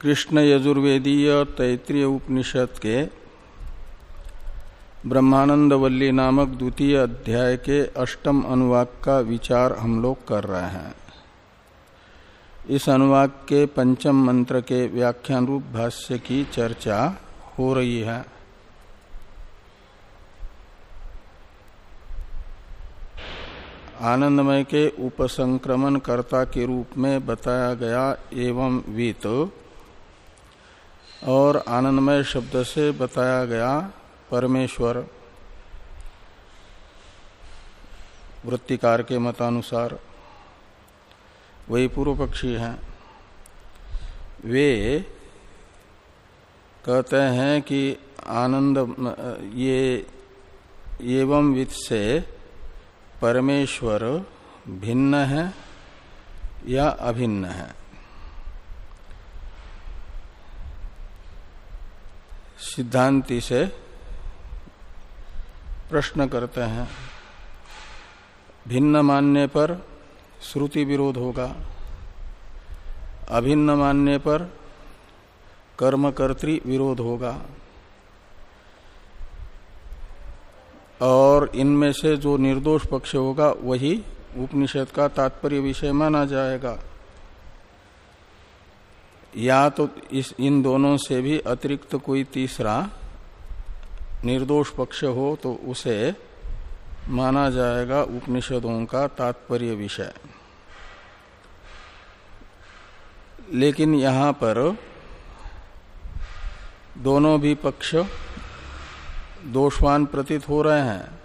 कृष्ण यजुर्वेदीय तैतृय उपनिषद के ब्रह्मानंद वल्ली नामक द्वितीय अध्याय के अष्टम अनुवाक का विचार हम लोग कर रहे हैं। इस अनुवाक के पंचम मंत्र के व्याख्यान रूप भाष्य की चर्चा हो रही है। आनंदमय के उपसंक्रमण कर्ता के रूप में बताया गया एवं वित और आनंदमय शब्द से बताया गया परमेश्वर वृत्तिकार के मतानुसार। वही पूर्व पक्षी हैं। वे कहते हैं कि आनंद, ये एवं वित्त से परमेश्वर भिन्न है या अभिन्न है। सिद्धांति से प्रश्न करते हैं। भिन्न मानने पर श्रुति विरोध होगा। अभिन्न मानने पर कर्मकर्तृ विरोध होगा। और इनमें से जो निर्दोष पक्ष होगा, वही उपनिषद का तात्पर्य विषय माना जाएगा। या तो इस, इन दोनों से भी अतिरिक्त कोई तीसरा निर्दोष पक्ष हो तो उसे माना जाएगा उपनिषदों का तात्पर्य विषय। लेकिन यहाँ पर दोनों भी पक्ष दोषवान प्रतीत हो रहे हैं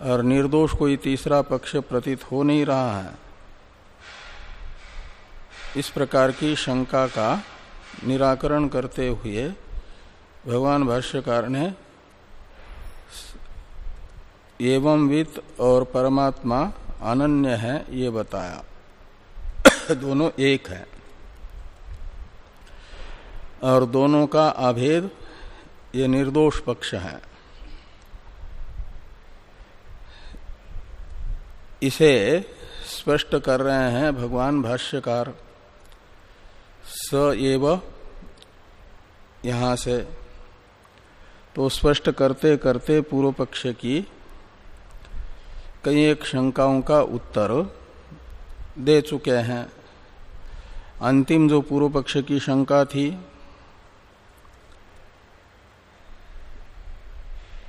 और निर्दोष कोई तीसरा पक्ष प्रतीत हो नहीं रहा है। इस प्रकार की शंका का निराकरण करते हुए भगवान भाष्यकार ने एवं वित्त और परमात्मा अनन्य है ये बताया। दोनों एक है। और दोनों का अभेद ये निर्दोष पक्ष है। इसे स्पष्ट कर रहे हैं भगवान भाष्यकार। स एव यहाँ से। तो स्पष्ट करते करते पूर्व पक्ष की कई एक शंकाओं का उत्तर दे चुके हैं। अंतिम जो पूर्व पक्ष की शंका थी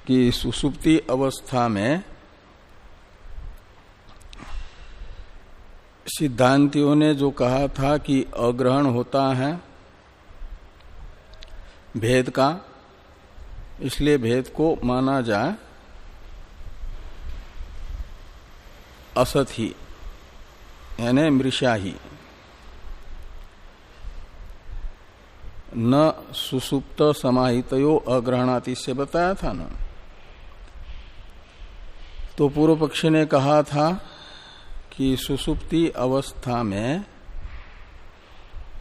कि सुसुप्ति अवस्था में सिद्धांतियों ने जो कहा था कि अग्रहण होता है भेद का, इसलिए भेद को माना जाए असत ही यानी मृषा ही न सुसुप्त समाहितयो अग्रहणाति से बताया था ना। तो पूर्व पक्षी ने कहा था कि सुसुप्ति अवस्था में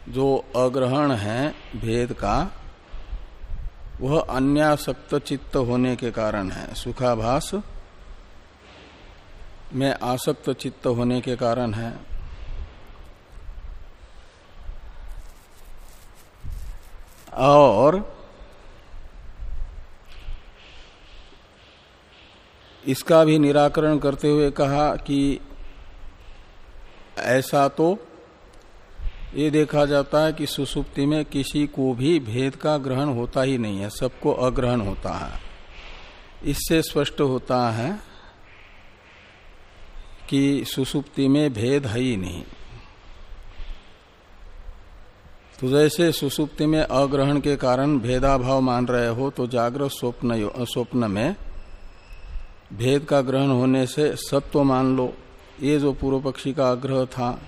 जो अग्रहण है भेद का, वह अन्यासक्त चित्त होने के कारण है। सुखाभास में आसक्त चित्त होने के कारण है। और इसका भी निराकरण करते हुए कहा कि ऐसा तो ये देखा जाता है कि सुसुप्ति में किसी को भी भेद का ग्रहण होता ही नहीं है, सबको अग्रहण होता है। इससे स्पष्ट होता है कि सुसुप्ति में भेद है ही नहीं। तो जैसे सुसुप्ति में अग्रहण के कारण भेदाभाव मान रहे हो तो जागृत स्वप्न स्वप्न में भेद का ग्रहण होने से सत्व मान लो। ये जो पूर्व पक्षी का आग्रह था,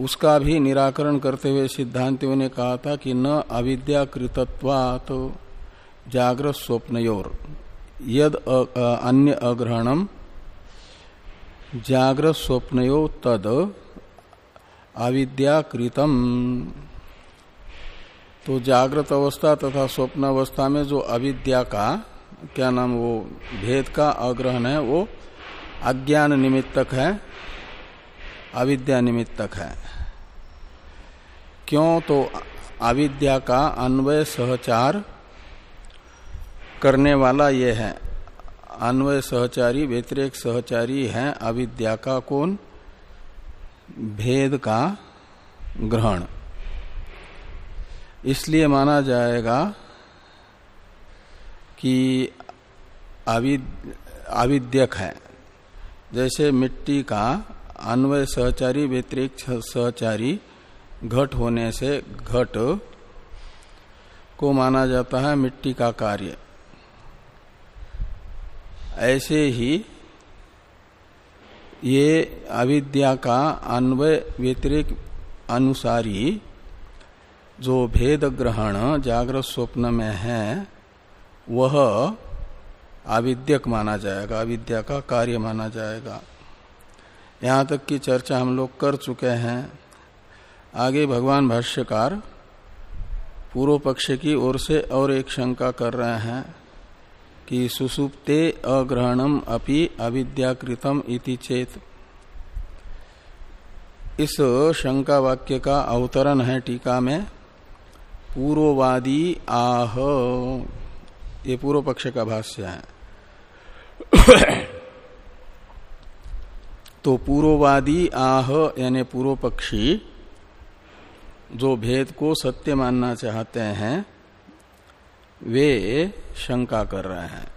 उसका भी निराकरण करते हुए सिद्धांतियों ने कहा था कि न अविद्याकृतत्वात तो जागृत स्वप्नयोर। यद अन्य अग्रहणम जागृत स्वप्नयो तद अविद्याकृतम। तो जागृत अवस्था तथा स्वप्न अवस्था में जो अविद्या का, क्या नाम वो, भेद का अग्रहण है, वो अज्ञान निमित्तक है, अविद्या निमित्तक है। क्यों तो अविद्या का अन्वय सहचार करने वाला ये है। अन्वय सहचारी, व्यतिरेक सहचारी है, अविद्या का कौन? भेद का ग्रहण। इसलिए माना जाएगा कि अविद्यक है। जैसे मिट्टी का अन्वय सहचारी व्यतिरिक्त सहचारी घट होने से घट को माना जाता है मिट्टी का कार्य। ऐसे ही ये अविद्या का अन्वय व्यतिरिक अनुसारी जो भेद ग्रहण जागृत स्वप्न में है, वह आविद्यक माना जाएगा, अविद्या का कार्य माना जाएगा। यहाँ तक की चर्चा हम लोग कर चुके हैं। आगे भगवान भाष्यकार पूर्व पक्ष की ओर से और एक शंका कर रहे हैं कि सुसुप्ते अग्रहणम अपि अविद्याकृतम इति चेत। इस शंका वाक्य का अवतरण है टीका में, पूर्ववादी आह। ये पूर्व पक्ष का भाष्य है। तो पूर्ववादी आह यानी पूर्व पक्षी जो भेद को सत्य मानना चाहते हैं, वे शंका कर रहे हैं।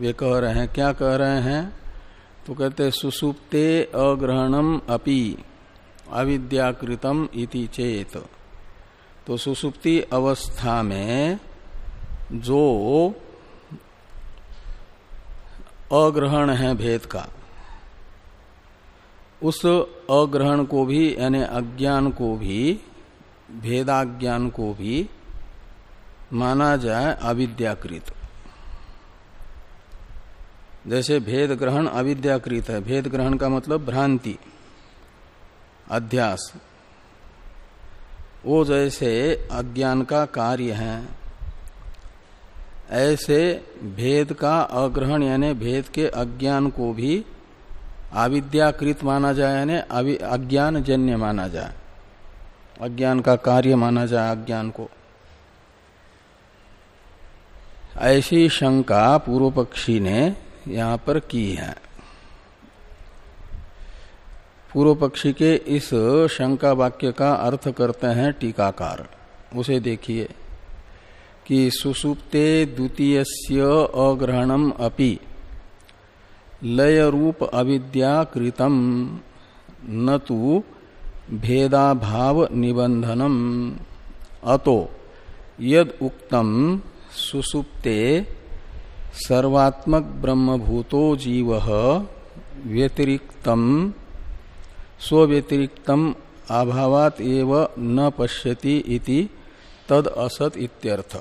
वे कह रहे हैं, क्या कह रहे हैं? तो कहते, सुसुप्ते अग्रहणम अपि अविद्याकृतम इति चेत। तो सुसुप्ति अवस्था में जो अग्रहण है भेद का, उस अग्रहण को भी, यानी अज्ञान को भी, भेदाज्ञान को भी माना जाए अविद्याकृत। जैसे भेद ग्रहण अविद्याकृत है, भेद ग्रहण का मतलब भ्रांति, अध्यास। वो जैसे अज्ञान का कार्य है ऐसे भेद का अग्रहण यानी भेद के अज्ञान को भी आविद्याकृत माना जाए यानी अज्ञान जन्य माना जाए। अज्ञान का कार्य माना जाए अज्ञान को। ऐसी शंका पूर्व पक्षी ने यहाँ पर की है। पूर्व पक्षी के इस शंका वाक्य का अर्थ करते हैं टीकाकार। उसे देखिए। कि सुसुप्ते द्वितीय अग्रहणम अपि। लय रूप अविद्या कृतम, न तो भेदाभाव निबंधनम अतो यद उक्तम, सुसुप्ते सर्वात्मक ब्रह्मभूतो जीव व्यतिरिक्तम स्व्यतिरिक्तम अभावात एव न पश्यति इति तद असत इत्यर्थ।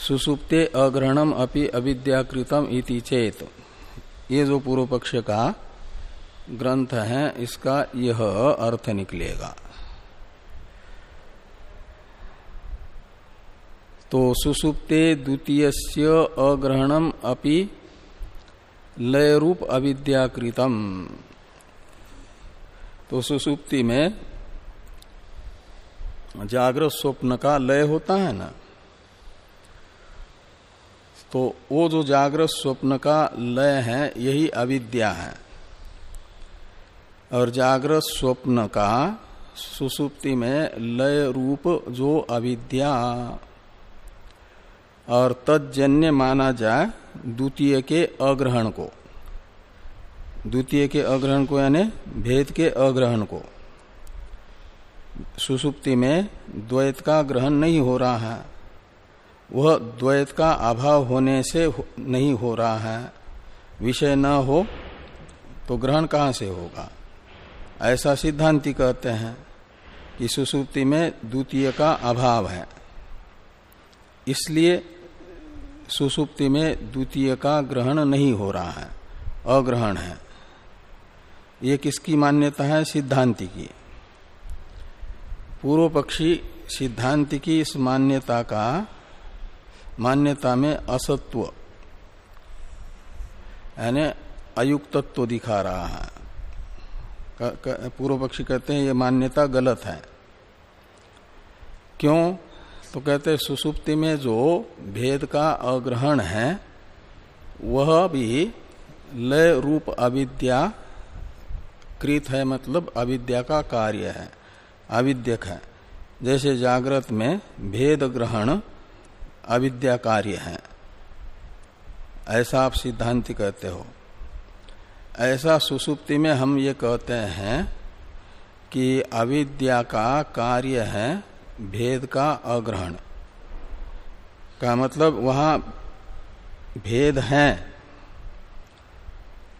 सुसुप्ते अग्रहणम अपि अविद्याकृतम इति चेत। ये जो पूर्व पक्ष का ग्रंथ है, इसका यह अर्थ निकलेगा। तो सुसुप्ते द्वितीय अग्रहणम अपि लय रूप अविद्याकृतम। तो सुसुप्ति में जागृत स्वप्न का लय होता है ना? तो वो जो जागृत स्वप्न का लय है, यही अविद्या है। और जागृत स्वप्न का सुसुप्ति में लय रूप जो अविद्या। और तजन्य माना जाए द्वितीय के अग्रहण को। द्वितीय के अग्रहण को यानी भेद के अग्रहण को। सुसुप्ति में द्वैत का ग्रहण नहीं हो रहा है। वह द्वैत का अभाव होने से नहीं हो रहा है। विषय न हो तो ग्रहण कहाँ से होगा? ऐसा सिद्धांति कहते हैं कि सुसुप्ति में द्वितीय का अभाव है। इसलिए सुसुप्ति में द्वितीय का ग्रहण नहीं हो रहा है। अग्रहण है। ये किसकी मान्यता है? सिद्धांति की। पूर्व पक्षी सिद्धांति की इस मान्यता का मान्यता में असत्व, यानी अयुक्तत्व दिखा रहा है। पूर्व पक्षी कहते हैं, ये मान्यता गलत है। क्यों? तो कहते हैं, सुसुप्ति में जो भेद का अग्रहण है, वह भी लय रूप अविद्या कृत है मतलब अविद्या का कार्य है, अविद्यक है। जैसे जागृत में भेद ग्रहण अविद्या कार्य है। ऐसा आप सिद्धांति कहते हो। ऐसा सुसुप्ति में हम ये कहते हैं कि अविद्या का कार्य है भेद का अग्रहण। का मतलब वहाँ भेद है,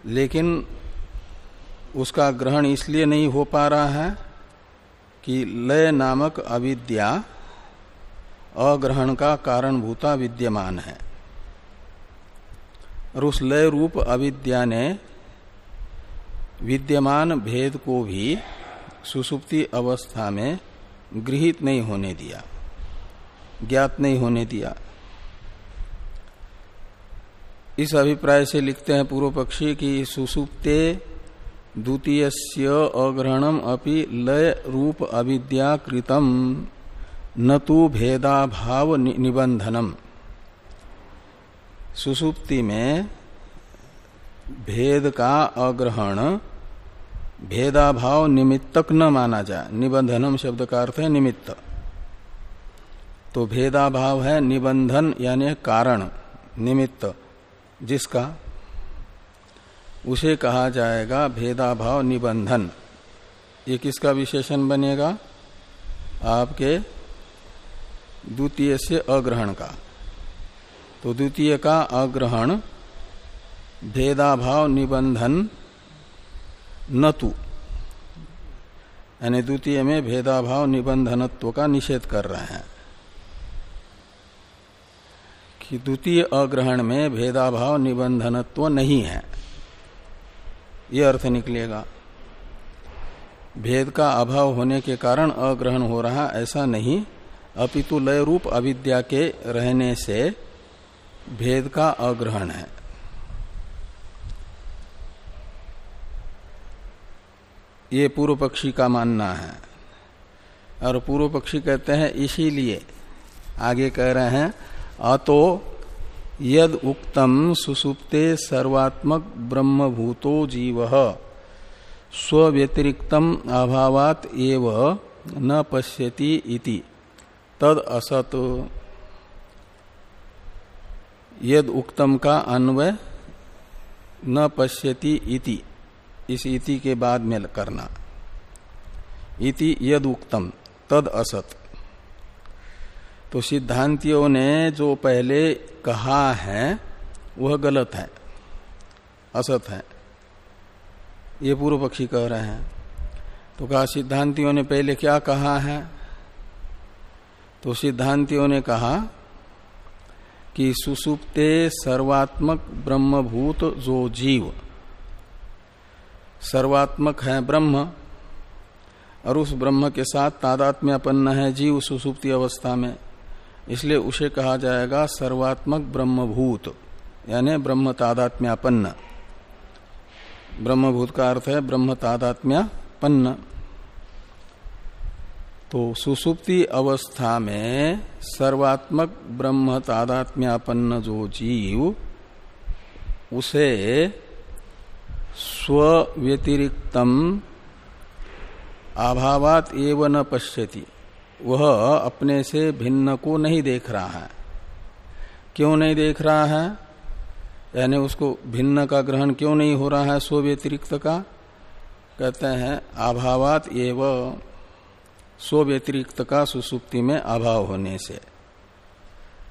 लेकिन उसका ग्रहण इसलिए नहीं हो पा रहा है कि लय नामक अविद्या अग्रहण का कारणभूता विद्यमान है। और उस लय रूप अविद्या ने विद्यमान भेद को भी सुसुप्ति अवस्था में गृहित नहीं होने दिया, ज्ञात नहीं होने दिया। इस अभिप्राय से लिखते हैं पूर्व पक्षी की सुसुप्ते द्वितीय अग्रहणम अपि लय रूप अविद्या कृतम न तो भेदाभाव निबंधनम। सुसुप्ति में भेद का अग्रहण, भेदाभाव निमित्तक न माना जाए। निबंधनम शब्द का अर्थ है निमित्त। तो भेदाभाव है निबंधन, यानी कारण, निमित्त। जिसका? उसे कहा जाएगा भेदाभाव निबंधन। ये किसका विशेषण बनेगा? आपके द्वितीय से अग्रहण का। तो द्वितीय का अग्रहण, भेदाभाव निबंधन न तु यानी द्वितीय में भेदाभाव निबंधनत्व का निषेध कर रहे हैं कि द्वितीय अग्रहण में भेदाभाव निबंधनत्व नहीं है। ये अर्थ निकलेगा। भेद का अभाव होने के कारण अग्रहण हो रहा, ऐसा नहीं। अपितु लय रूप अविद्या के रहने से भेद का अग्रहण है। ये पूर्व पक्षी का मानना है। और पूर्व पक्षी कहते हैं, इसीलिए आगे कह रहे हैं, अतो यद उक्तम सुसुप्ते सर्वात्मक ब्रह्मभूतो जीव स्व्यतिरिक्तम अभावात एव न पश्यति इति। तद असत। यद उक्तम का अन्वय न पश्यति इति। इस इति के बाद में करना। इति यद उक्तम, तद असत। तो सिद्धांतियों ने जो पहले कहा है, वह गलत है, असत है। ये पूर्व पक्षी कह रहे हैं। तो कहा सिद्धांतियों ने पहले क्या कहा है? तो सिद्धांतियों ने कहा कि सुसुप्ते सर्वात्मक ब्रह्मभूत जो जीव। सर्वात्मक है ब्रह्म, और उस ब्रह्म के साथ तादात्म्यपन्न है जीव सुसुप्ति अवस्था में। इसलिए उसे कहा जाएगा सर्वात्मक ब्रह्मभूत, यानी ब्रह्म तादात्म्यापन्न। ब्रह्मभूत का अर्थ है ब्रह्म तादात्म्यापन्न। तो सुसुप्ति अवस्था में सर्वात्मक ब्रह्म तादात्म्यापन्न जो जीव, उसे स्व व्यतिरिक्तम अभावात एव न पश्यति। वह अपने से भिन्न को नहीं देख रहा है। क्यों नहीं देख रहा है? यानी उसको भिन्न का ग्रहण क्यों नहीं हो रहा है स्व व्यतिरिक्त का? कहते हैं, अभावात एव। स्व व्यतिरिक्त का सुसुप्ति में अभाव होने से।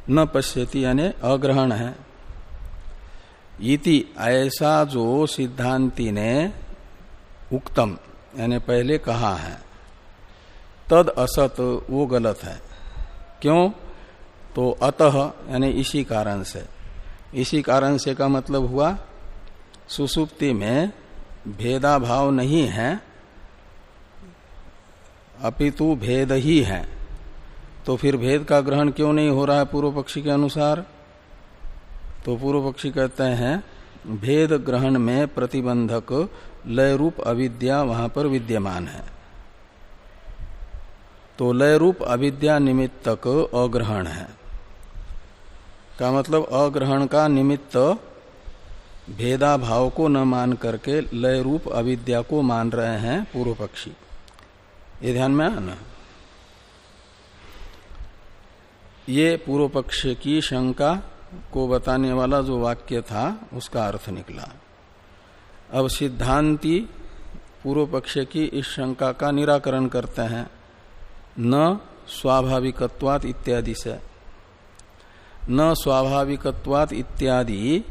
न पश्यति यानी अग्रहण है। इति ऐसा जो सिद्धांति ने उक्तम, यानी पहले कहा है। तद असत, वो गलत है। क्यों? तो अतः, यानी इसी कारण से। इसी कारण से का मतलब हुआ? सुसुप्ति में भेदाभाव नहीं है। अपितु भेद ही है। तो फिर भेद का ग्रहण क्यों नहीं हो रहा है पूर्व पक्षी के अनुसार? तो पूर्व पक्षी कहते हैं, भेद ग्रहण में प्रतिबंधक लय रूप अविद्या वहाँ पर विद्यमान है। तो लय रूप अविद्या निमित्तक अग्रहण है। का मतलब अग्रहण का निमित्त भेदा भाव को न मान करके लय रूप अविद्या को मान रहे हैं पूर्व पक्षी। ये ध्यान में आना। ये पूर्व पक्ष की शंका को बताने वाला जो वाक्य था, उसका अर्थ निकला। अब सिद्धांति पूर्व पक्ष की इस शंका का निराकरण करते हैं। न स्वाभाविकत्वात इत्यादि से। न स्वाभाविकत्वात इत्यादि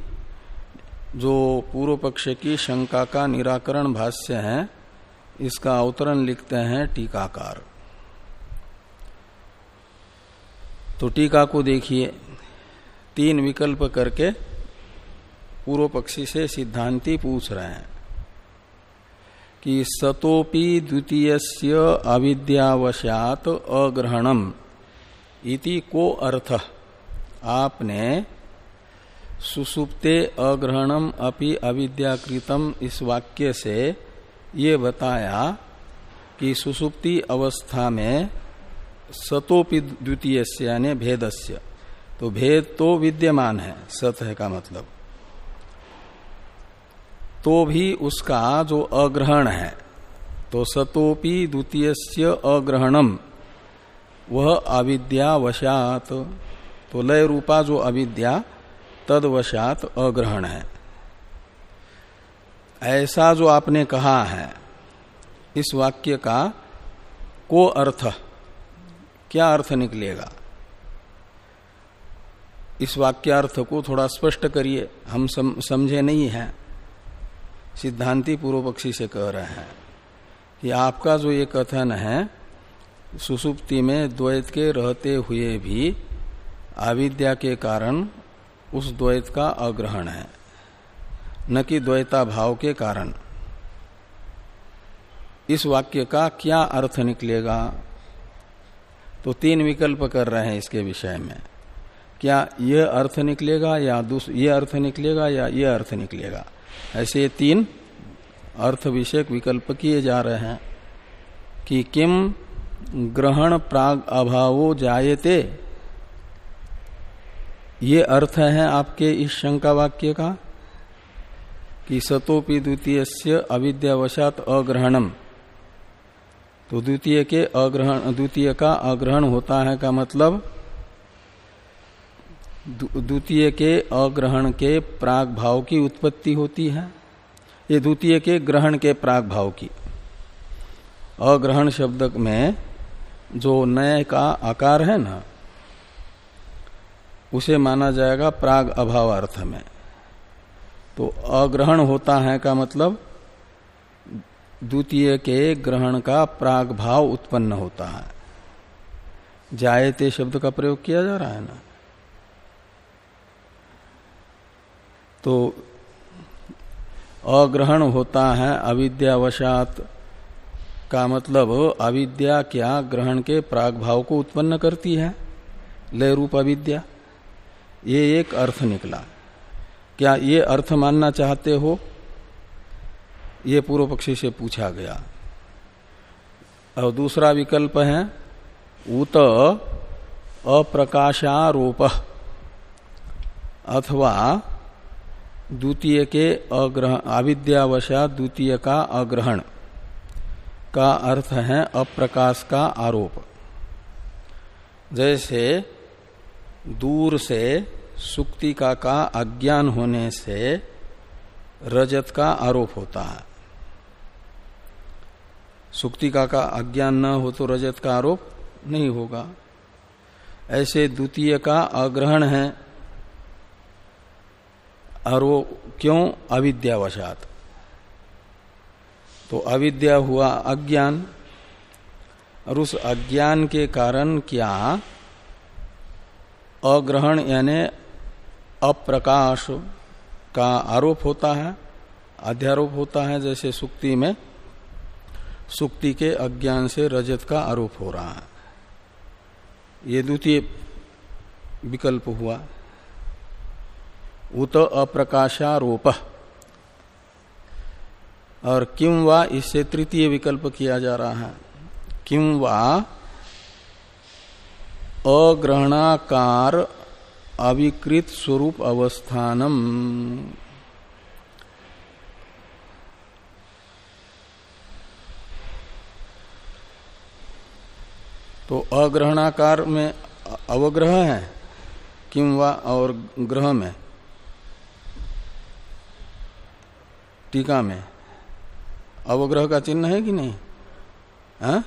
जो पूर्व पक्ष की शंका का निराकरण भाष्य है इसका अवतरण लिखते हैं टीकाकार। तो टीका को देखिए, तीन विकल्प करके पूर्व पक्षी से सिद्धांति पूछ रहे हैं कि सतोपि द्वितीय अविद्यावशात अग्रहणम इति को अर्थ? आपने सुसुप्ते अग्रहणम अपि अविद्याकृतम इस वाक्य से ये बताया कि सुसुप्ति अवस्था में सतोपि द्वितीय यानी भेदस्य। तो भेद तो विद्यमान है, सत है का मतलब। तो भी उसका जो अग्रहण है तो सतोपि द्वितीय से अग्रहणम, वह अविद्यावशात तो लय रूपा जो अविद्या, तदवशात अग्रहण है। ऐसा जो आपने कहा है इस वाक्य का को अर्थ? क्या अर्थ निकलेगा? इस वाक्यार्थ को थोड़ा स्पष्ट करिए। हम सम, समझे नहीं हैं। सिद्धांति पूर्व पक्षी से कह रहे हैं कि आपका जो ये कथन है सुसुप्ति में द्वैत के रहते हुए भी अविद्या के कारण उस द्वैत का अग्रहण है। न कि द्वैता भाव के कारण। इस वाक्य का क्या अर्थ निकलेगा? तो तीन विकल्प कर रहे हैं इसके विषय में। क्या यह अर्थ निकलेगा या ये अर्थ निकलेगा या ये अर्थ निकलेगा? ऐसे तीन अर्थ विषयक विकल्प किए जा रहे हैं कि किम ग्रहण प्राग अभावो जायते। ये अर्थ है आपके इस शंका वाक्य का? कि सतोपि द्वितीय से अविद्यावशात अग्रहणम। तो द्वितीय के अग्रहण, द्वितीय का अग्रहण होता है का मतलब? द्वितीय के अग्रहण के प्राग भाव की उत्पत्ति होती है। ये द्वितीय के ग्रहण के प्राग भाव की। अग्रहण शब्द में जो नय का आकार है ना, उसे माना जाएगा प्राग अभाव अर्थ में। तो अग्रहण होता है का मतलब द्वितीय के ग्रहण का प्राग भाव उत्पन्न होता है। जायते शब्द का प्रयोग किया जा रहा है ना? तो अग्रहण होता है अविद्यावशात का मतलब अविद्या क्या ग्रहण के प्राग भाव को उत्पन्न करती है? लय रूप अविद्या। ये एक अर्थ निकला। क्या ये अर्थ मानना चाहते हो? ये पूर्व पक्षी से पूछा गया। और दूसरा विकल्प है, उत अप्रकाशारोप, अथवा द्वितीय के अग्रहण अविद्यावशा द्वितीय का अग्रहण का अर्थ है अप्रकाश का आरोप। जैसे दूर से सुक्तिका का अज्ञान होने से रजत का आरोप होता है। सुक्तिका का अज्ञान न हो तो रजत का आरोप नहीं होगा। ऐसे द्वितीय का अग्रहण है। और वो क्यों? अविद्यावशात। तो अविद्या हुआ अज्ञान। और उस अज्ञान के कारण क्या? अग्रहण यानी अप्रकाश का आरोप होता है, अध्यारोप होता है, जैसे सुक्ति में सुक्ति के अज्ञान से रजत का आरोप हो रहा है। ये द्वितीय विकल्प हुआ। उत अप्रकाशारोप। और किम वा, इससे तृतीय विकल्प किया जा रहा है। किम वा अग्रहणाकार अविकृत स्वरूप अवस्थानम तो अग्रहणाकार में अवग्रह है किंवा और ग्रह में टीका में अवग्रह का चिन्ह है कि नहीं हाँ?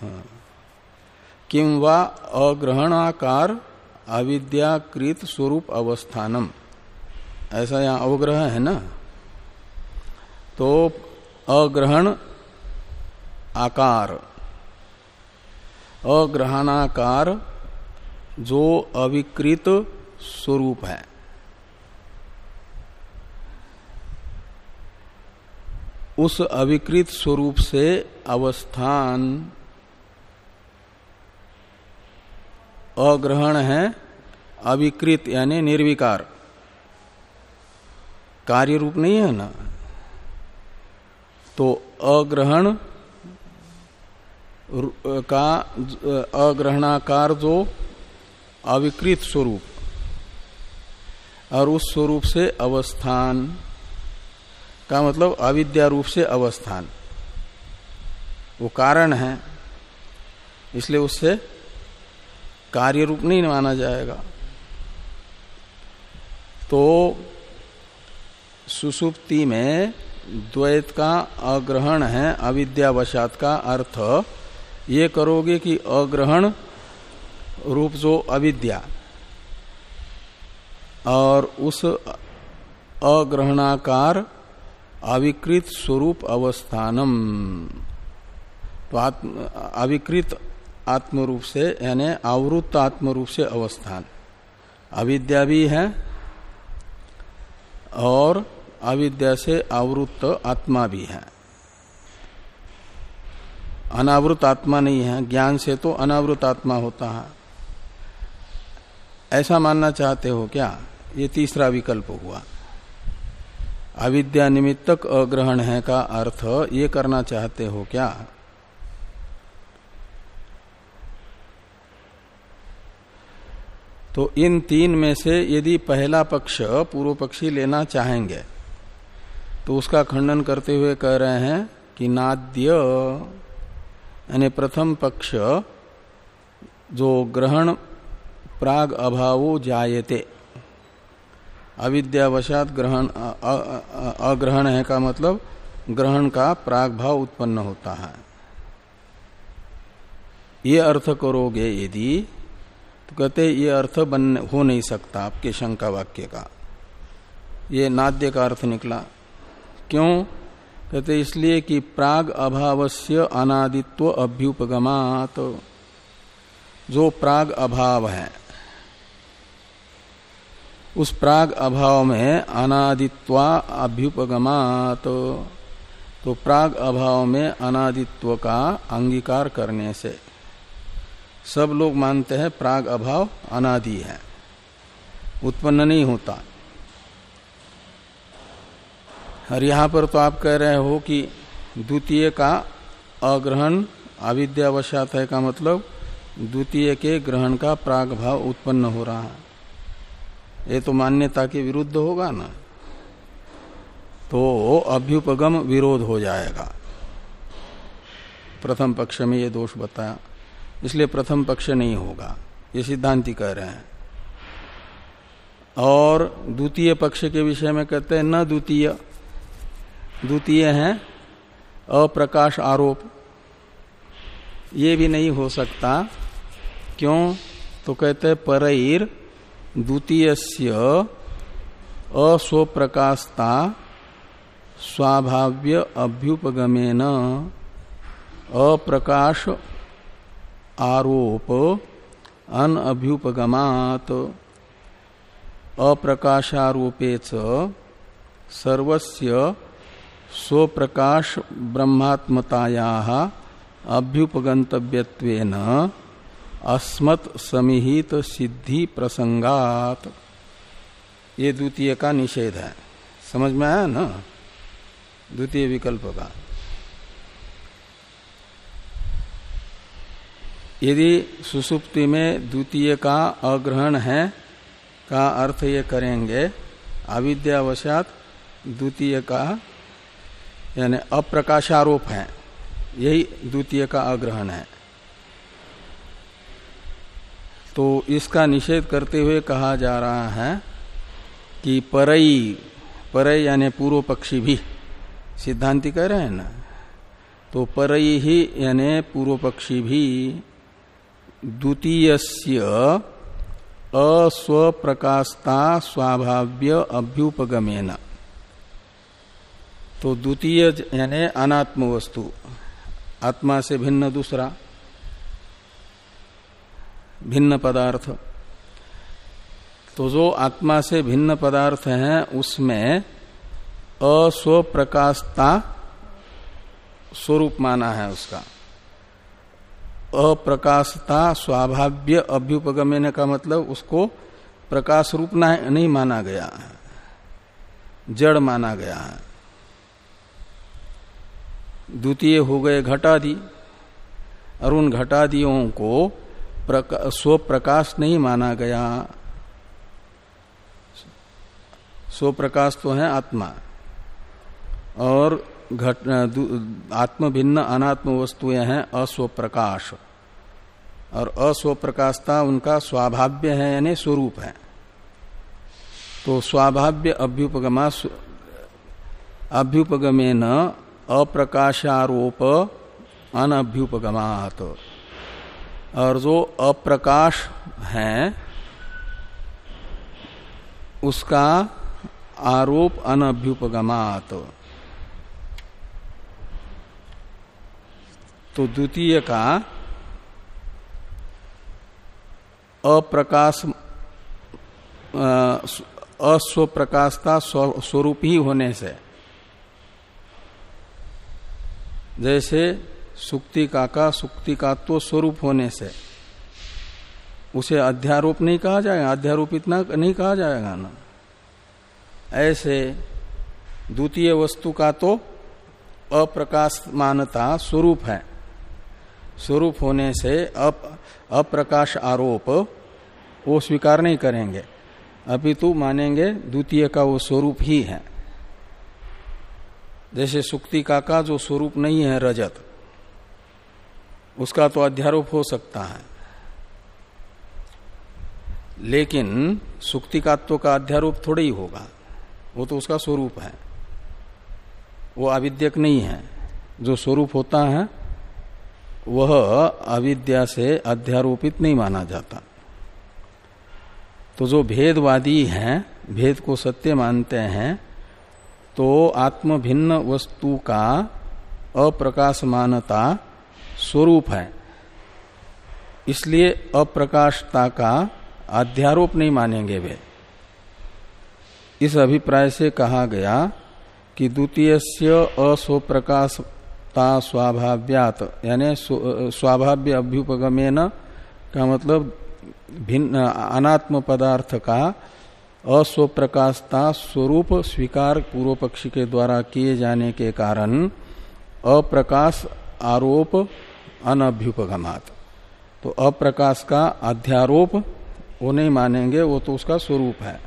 हाँ। किम वा अग्रहणाकार अविद्याकृत स्वरूप अवस्थानम। ऐसा यहाँ अवग्रह है ना? तो अग्रहण आकार। अग्रहणाकार जो अविकृत स्वरूप है। उस अविकृत स्वरूप से अवस्थान अग्रहण है अविकृत, यानी निर्विकार। कार्य रूप नहीं है ना? तो अग्रहण का, अग्रहणाकार जो अविकृत स्वरूप, और उस स्वरूप से अवस्थान, का मतलब अविद्या रूप से अवस्थान। वो कारण है, इसलिए उससे कार्य रूप नहीं माना जाएगा। तो सुसुप्ति में द्वैत का अग्रहण है, अविद्यावशात का अर्थ। ये करोगे कि अग्रहण रूप जो अविद्या और उस अग्रहणाकार अविकृत स्वरूप अवस्थानम। तो अविकृत आत्म रूप से, यानी आवृत्त आत्म रूप से अवस्थान। अविद्या भी है और अविद्या से आवृत्त आत्मा भी है। अनावृत आत्मा नहीं है। ज्ञान से तो अनावृत आत्मा होता है। ऐसा मानना चाहते हो क्या? ये तीसरा विकल्प हुआ। अविद्या निमित्तक अग्रहण है का अर्थ, ये करना चाहते हो क्या? तो इन तीन में से यदि पहला पक्ष पूर्व पक्षी लेना चाहेंगे तो उसका खंडन करते हुए कह रहे हैं कि नाद्य, यानी प्रथम पक्ष, जो ग्रहण प्राग अभावो जायते। अविद्यावशात ग्रहण अग्रहण है का मतलब ग्रहण का प्राग भाव उत्पन्न होता है। ये अर्थ करोगे यदि तो कहते ये अर्थ बन, हो नहीं सकता आपके शंका वाक्य का। ये नाद्य का अर्थ निकला। क्यों? कहते इसलिए कि प्राग अभावस्य अनादित्व अभ्युपगमात। जो प्राग अभाव है, उस प्राग अभाव में अनादित्वा अभ्युपगमात। तो प्राग अभाव में अनादित्व का अंगीकार करने से सब लोग मानते हैं प्राग अभाव अनादि है। उत्पन्न नहीं होता। और यहाँ पर तो आप कह रहे हो कि द्वितीय का अग्रहण अविद्यावशात है का मतलब द्वितीय के ग्रहण का प्राग भाव उत्पन्न हो रहा है। ये तो मान्यता के विरुद्ध होगा ना? तो अभ्युपगम विरोध हो जाएगा। प्रथम पक्ष में ये दोष बताया। इसलिए प्रथम पक्ष नहीं होगा। ये सिद्धांति कह रहे हैं। और द्वितीय पक्ष के विषय में कहते हैं, न द्वितीय। द्वितीय है, अप्रकाश आरोप। ये भी नहीं हो सकता। क्यों? तो कहते परईर द्वितीय अस्वप्रकाशता स्वाभाव्य अभ्युपगमेन। अप्रकाश आरोप, अन अभ्युपगमात। अप्रकाशारोपे सर्वस्य स्वप्रकाश ब्रह्मात्मताया अभ्युपगंतव्यत्वेन अस्मत् समिहित सिद्धि प्रसंगात। ये द्वितीय का निषेध है। समझ में आया ना? द्वितीय विकल्प का। यदि सुसुप्ति में द्वितीय का अग्रहण है, का अर्थ ये करेंगे अविद्यावशात द्वितीय का, यानी अप्रकाशारोप है, यही द्वितीय का अग्रहण है। तो इसका निषेध करते हुए कहा जा रहा है कि परई परई यानी पूर्व पक्षी भी, सिद्धांति कह रहे हैं ना तो परई ही यानी पूर्व पक्षी भी द्वितीय अस्वप्रकाशता स्वाभाव्य अभ्युपगमेन। तो द्वितीय यानी अनात्म वस्तु आत्मा से भिन्न दूसरा। भिन्न पदार्थ। तो जो आत्मा से भिन्न पदार्थ है, उसमें अस्वप्रकाशता स्वरूप माना है उसका। अप्रकाशता स्वाभाव्य अभ्युपगमन का मतलब उसको प्रकाश रूप नहीं माना गया है। जड़ माना गया है। द्वितीय हो गए घटादि। और उन घटादियों को स्व प्रकाश नहीं माना गया। स्व प्रकाश तो है आत्मा। और घट आत्म भिन्न अनात्म वस्तुएँ हैं अस्व प्रकाश और अस्व प्रकाशता उनका स्वाभाव्य है, यानी स्वरूप है। तो स्वाभाव्य अभ्युपगमा अभ्युपगमे न अप्रकाशारोप अनभ्युपगमात। और जो अप्रकाश है, उसका आरोप अनभ्युपगमात। तो द्वितीय का अप्रकाश अस्वप्रकाशता स्वरूप ही होने से। जैसे सुक्तिका का सुक्तिका तो स्वरूप होने से। उसे अध्यारोप नहीं कहा जाएगा अध्यारोपित इतना नहीं कहा जाएगा ना। ऐसे द्वितीय वस्तु का तो अप्रकाश मानता स्वरूप है। स्वरूप होने से अप, अप्रकाश आरोप वो स्वीकार नहीं करेंगे। अपितु मानेंगे द्वितीय का वो स्वरूप ही है। जैसे सुक्तिका का का जो स्वरूप नहीं है रजत उसका तो अध्यारोप हो सकता है। लेकिन सुक्तिकात्व का अध्यारोप थोड़ा ही होगा। वो तो उसका स्वरूप है। वो अविद्यक नहीं है। जो स्वरूप होता है वह अविद्या से अध्यारोपित नहीं माना जाता। तो जो भेदवादी हैं, भेद को सत्य मानते हैं तो आत्म भिन्न वस्तु का अप्रकाशमानता स्वरूप है। इसलिए अप्रकाशता का अध्यारोप नहीं मानेंगे वे। इस अभिप्राय से कहा गया कि द्वितीय से अस्वप्रकाशता स्वाभाव्यात। यानी स्वाभाव्य अभ्युपगमेन का मतलब भिन्न अनात्म पदार्थ का अस्वप्रकाशता स्वरूप स्वीकार पूर्व पक्षी के द्वारा किए जाने के कारण अप्रकाश आरोप अनभ्युपगमात। तो अप्रकाश का अध्यारोप वो नहीं मानेंगे, वो तो उसका स्वरूप है।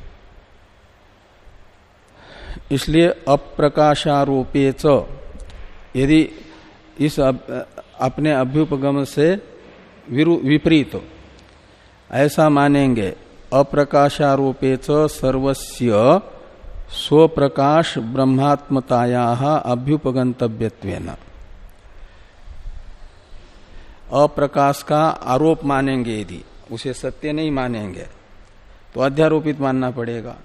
इसलिए अप्रकाशारोपे यदि इस अप, अपने अभ्युपगम से विपरीत ऐसा मानेंगे अप्रकाशारोपे सर्वस्य स्वप्रकाश ब्रह्मात्मताया अभ्युपगंतव्य अप्रकाश का आरोप मानेंगे यदि उसे सत्य नहीं मानेंगे तो अध्यारोपित मानना पड़ेगा।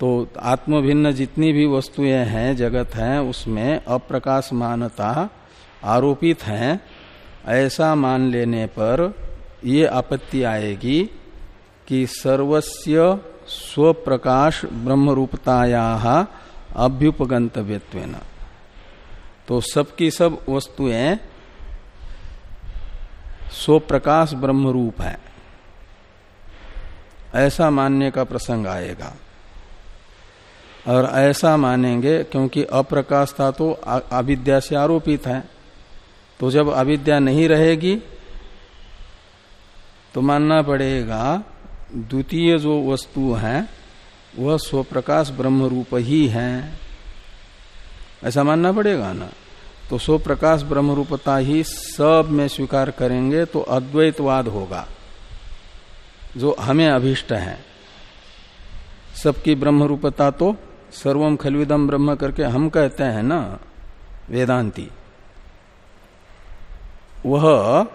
तो आत्म भिन्न जितनी भी वस्तुएँ हैं, जगत हैं, उसमें अप्रकाश मानता आरोपित हैं। ऐसा मान लेने पर ये आपत्ति आएगी कि सर्वस्य स्वप्रकाश ब्रह्म रूपताया अभ्युपगंतव्य तो सबकी सब वस्तुएँ स्वप्रकाश ब्रह्म रूप है। ऐसा मानने का प्रसंग आएगा। और ऐसा मानेंगे क्योंकि अप्रकाशता तो अविद्या से आरोपित है। तो जब अविद्या नहीं रहेगी तो मानना पड़ेगा, द्वितीय जो वस्तु है, वह स्वप्रकाश ब्रह्म रूप ही है। ऐसा मानना पड़ेगा ना? तो स्वप्रकाश ब्रह्म रूपता ही सब में स्वीकार करेंगे तो अद्वैतवाद होगा। जो हमें अभिष्ट है। सबकी ब्रह्म रूपता तो सर्वम खलविदम ब्रह्म करके हम कहते हैं ना, वेदांती। वह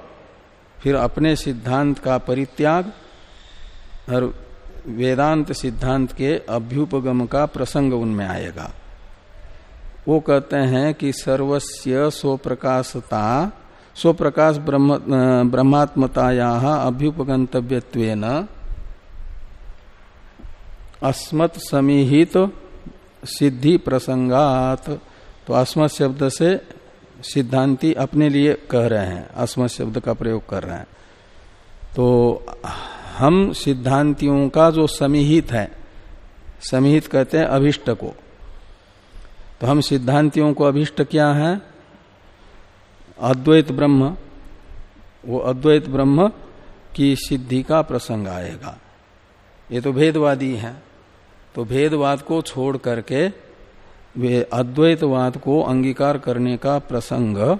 फिर अपने सिद्धांत का परित्याग और वेदांत सिद्धांत के अभ्युपगम का प्रसंग उनमें आएगा। वो कहते हैं कि सर्वस्य स्वप्रकाशता, स्वप्रकाश ब्रह्म, ब्रह्मात्मताया अभ्युपगंतव्य अस्मत् समीहित सिद्धि प्रसंगात तो अस्मत् शब्द से सिद्धांति अपने लिए कह रहे हैं अस्मत् शब्द का प्रयोग कर रहे हैं। तो हम सिद्धांतियों का जो समीहित है, समीहित कहते हैं अभिष्ट को। तो हम सिद्धांतियों को अभिष्ट क्या है? अद्वैत ब्रह्म, वो अद्वैत ब्रह्म की सिद्धि का प्रसंग आएगा। ये तो भेदवादी है। तो भेदवाद को छोड़ करके वे अद्वैतवाद को अंगीकार करने का प्रसंग,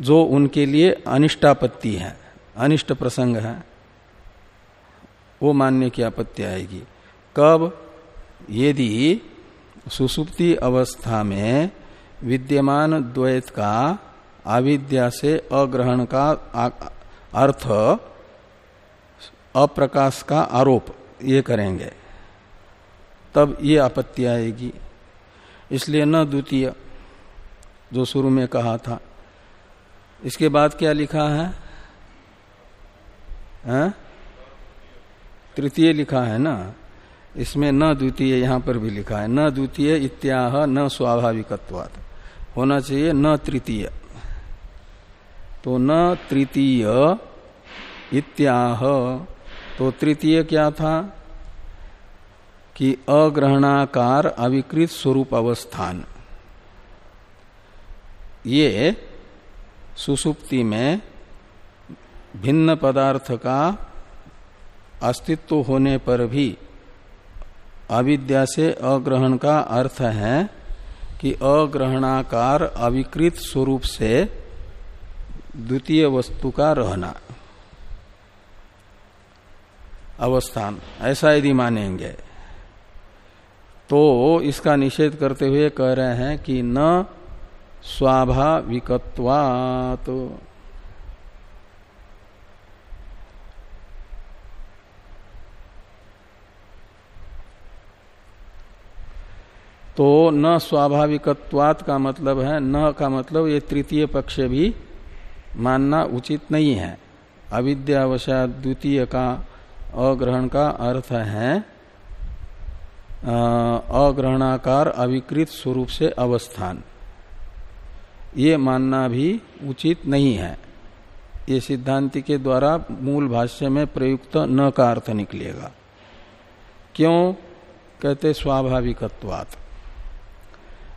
जो उनके लिए अनिष्टापत्ति है, अनिष्ट प्रसंग है, वो मानने की आपत्ति आएगी। कब? यदि सुसुप्ति अवस्था में विद्यमान द्वैत का अविद्या से अग्रहण का अर्थ, अप्रकाश का आरोप, ये करेंगे। तब ये आपत्ति आएगी। इसलिए न द्वितीय जो शुरू में कहा था। इसके बाद क्या लिखा है, है? तृतीय लिखा है ना? इसमें न द्वितीय यहाँ पर भी लिखा है। न द्वितीय इत्याह न स्वाभाविकत्वाद होना चाहिए न तृतीय। तो न तृतीय इत्याह। तो तृतीय क्या था? कि अग्रहणाकार अविकृत स्वरूप अवस्थान ये सुसुप्ति में भिन्न पदार्थ का अस्तित्व होने पर भी अविद्या से अग्रहण का अर्थ है कि अग्रहणाकार अविकृत स्वरूप से द्वितीय वस्तु का रहना। अवस्थान, ऐसा यदि मानेंगे। तो इसका निषेध करते हुए कह रहे हैं कि न स्वाभाविकत्वात। तो न स्वाभाविकत्वात का मतलब है, न का मतलब ये तृतीय पक्ष भी मानना उचित नहीं है। अविद्यावशा द्वितीय का अग्रहण का अर्थ है अग्रहणाकार अविकृत स्वरूप से अवस्थान। ये मानना भी उचित नहीं है। ये सिद्धांति के द्वारा मूल भाष्य में प्रयुक्त न का अर्थ निकलेगा। क्यों? कहते स्वाभाविकत्वात्।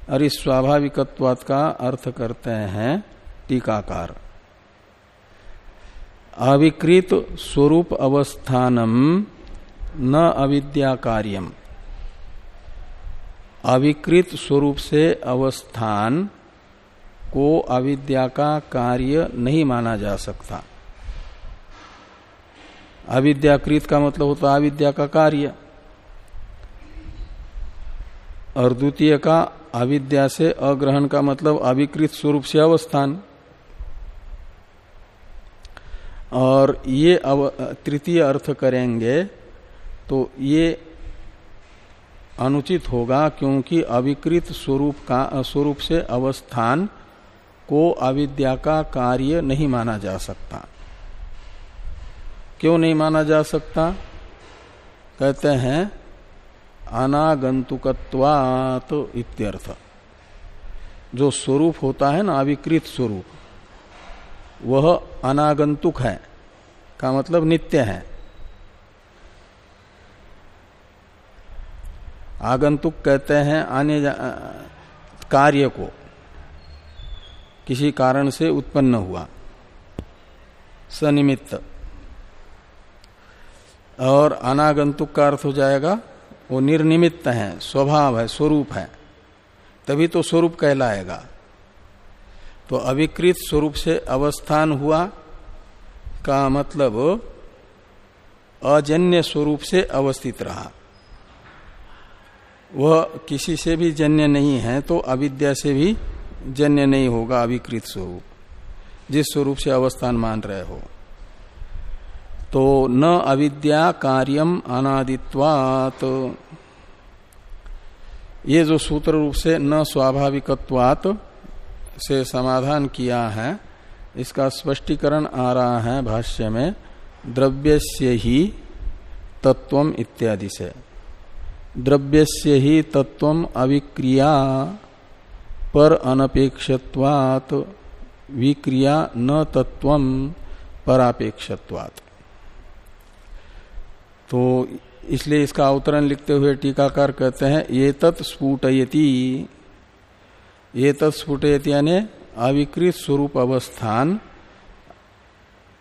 और इस स्वाभाविकत्वात् का अर्थ करते हैं टीकाकार। अविकृत स्वरूप अवस्थानम न अविद्या कार्यम अविकृत स्वरूप से अवस्थान को अविद्या का कार्य नहीं माना जा सकता। अविद्याकृत का मतलब होता अविद्या का कार्य। और द्वितीय का अविद्या से अग्रहण का मतलब अविकृत स्वरूप से अवस्थान। और ये तृतीय अर्थ करेंगे तो ये अनुचित होगा क्योंकि अविकृत स्वरूप का, स्वरूप से अवस्थान को अविद्या का कार्य नहीं माना जा सकता। क्यों नहीं माना जा सकता? कहते हैं, अनागंतुकत्वात इत्यर्थ। जो स्वरूप होता है ना, अविकृत स्वरूप, वह अनागंतुक है, का मतलब नित्य है। आगंतुक कहते हैं आने कार्य को। किसी कारण से उत्पन्न हुआ। सनिमित्त। और अनागंतुक का अर्थ हो जाएगा, वो निर्निमित्त है, स्वभाव है, स्वरूप है। तभी तो स्वरूप कहलाएगा। तो अविकृत स्वरूप से अवस्थान हुआ का मतलब अजन्य स्वरूप से अवस्थित रहा। वह किसी से भी जन्य नहीं है तो अविद्या से भी जन्य नहीं होगा, अविकृत स्वरूप। जिस स्वरूप से अवस्थान मान रहे हो। तो न अविद्या कार्यम अनादित्वात। ये जो सूत्र रूप से न स्वाभाविकत्वात से समाधान किया है, इसका स्पष्टीकरण आ रहा है भाष्य में द्रव्य से ही तत्व इत्यादि से। द्रव्य से ही तत्व अविक्रिया पर अनपेक्षत्वात। विक्रिया न तत्व परापेक्षत्वात। तो इसलिए इसका अवतरण लिखते हुए टीकाकार कहते हैं ये तत्स्फुटयति ये तत्स्फुटयति यानी अविकृत स्वरूप अवस्थान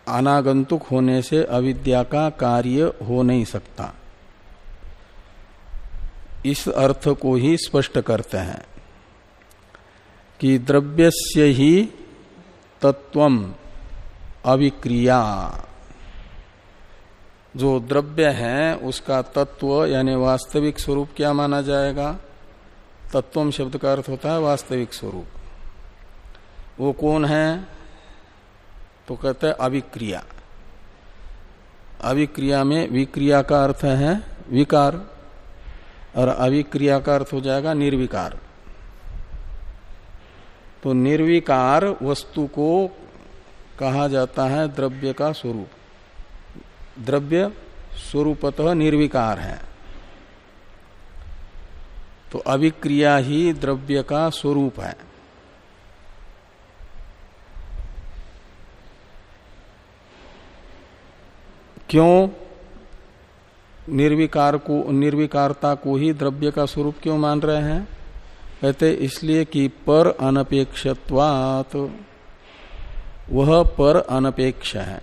अनागंतुक होने से अविद्या का कार्य हो नहीं सकता। इस अर्थ को ही स्पष्ट करते हैं कि द्रव्य से ही तत्व अविक्रिया जो द्रव्य है, उसका तत्व यानी वास्तविक स्वरूप क्या माना जाएगा? तत्वम शब्द का अर्थ होता है वास्तविक स्वरूप। वो कौन है? तो कहते हैं अविक्रिया अविक्रिया में विक्रिया का अर्थ है विकार। और अविक्रिया का अर्थ हो जाएगा निर्विकार। तो निर्विकार वस्तु को कहा जाता है द्रव्य का स्वरूप। द्रव्य स्वरूपतः निर्विकार है। तो अविक्रिया ही द्रव्य का स्वरूप है। क्यों? निर्विकार को, निर्विकारता को ही द्रव्य का स्वरूप क्यों मान रहे हैं? कहते, इसलिए कि पर अनपेक्षत्वात। वह पर अनपेक्ष है।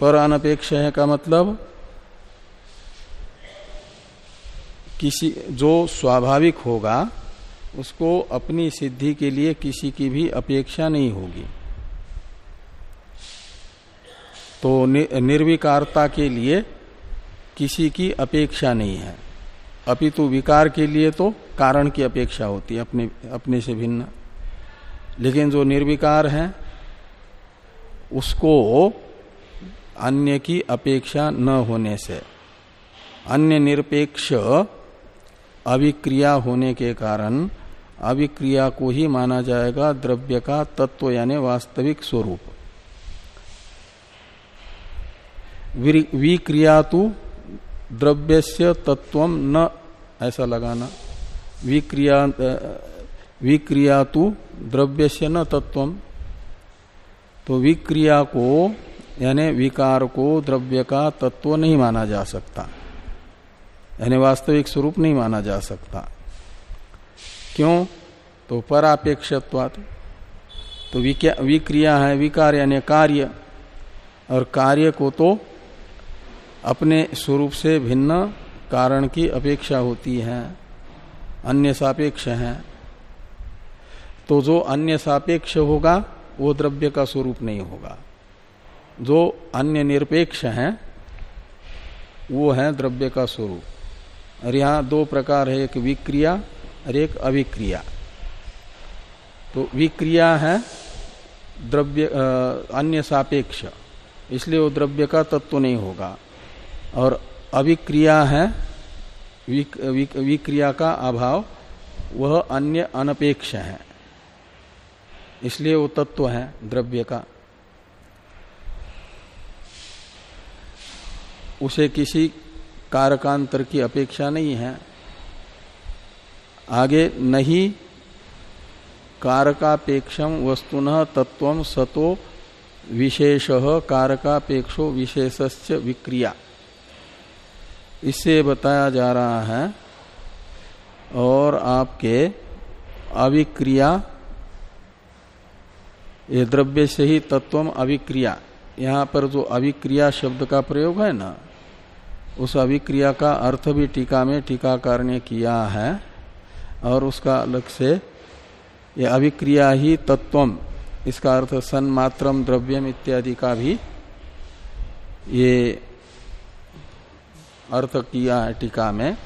पर अनपेक्ष है का मतलब किसी, जो स्वाभाविक होगा, उसको अपनी सिद्धि के लिए किसी की भी अपेक्षा नहीं होगी। तो निर्विकारता के लिए किसी की अपेक्षा नहीं है। अपितु विकार के लिए तो कारण की अपेक्षा होती है, अपने अपने से भिन्न। लेकिन जो निर्विकार है, उसको अन्य की अपेक्षा न होने से, अन्य निरपेक्ष अभिक्रिया होने के कारण अभिक्रिया को ही माना जाएगा द्रव्य का तत्व यानी वास्तविक स्वरूप। विक्रिया तो द्रव्य से तत्व न, ऐसा लगाना। विक्रिया विक्रिया तो द्रव्य से न तत्व तो विक्रिया को, यानी विकार को द्रव्य का तत्व नहीं माना जा सकता। यानी वास्तविक स्वरूप नहीं माना जा सकता। क्यों? तो परापेक्षत्वात। तो विक्रिया है विकार यानी कार्य। और कार्य को तो अपने स्वरूप से भिन्न कारण की अपेक्षा होती है। अन्य सापेक्ष है। तो जो अन्य सापेक्ष होगा, वो द्रव्य का स्वरूप नहीं होगा। जो अन्य निरपेक्ष है, वो है द्रव्य का स्वरूप। और यहाँ दो प्रकार है, एक विक्रिया और एक अविक्रिया। तो विक्रिया है द्रव्य अन्य सापेक्ष। इसलिए वो द्रव्य का तत्व नहीं होगा। और अविक्रिया है विक, विक, विक्रिया का अभाव वह अन्य अनपेक्ष है। इसलिए वो तत्व है द्रव्य का। उसे किसी कारकांतर की अपेक्षा नहीं है। आगे नहीं कारकापेक्षम वस्तुन तत्व सतो विशेष कारकापेक्षो विशेष विक्रिया। इससे बताया जा रहा है और आपके अविक्रिया ये द्रव्य से ही तत्व अविक्रिया यहाँ पर जो अविक्रिया शब्द का प्रयोग है ना, उस अविक्रिया का अर्थ भी टीका में टीकाकार ने किया है और उसका अलग से ये अविक्रिया ही तत्वम, इसका अर्थ सन्मात्रम द्रव्यम इत्यादि का भी ये अर्थ किया है टीका में।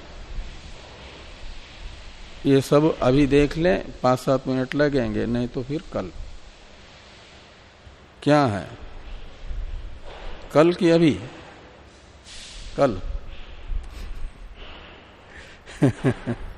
ये सब अभी देख लें पाँच सात मिनट लगेंगे, नहीं तो फिर कल। क्या है? कल की अभी? कल।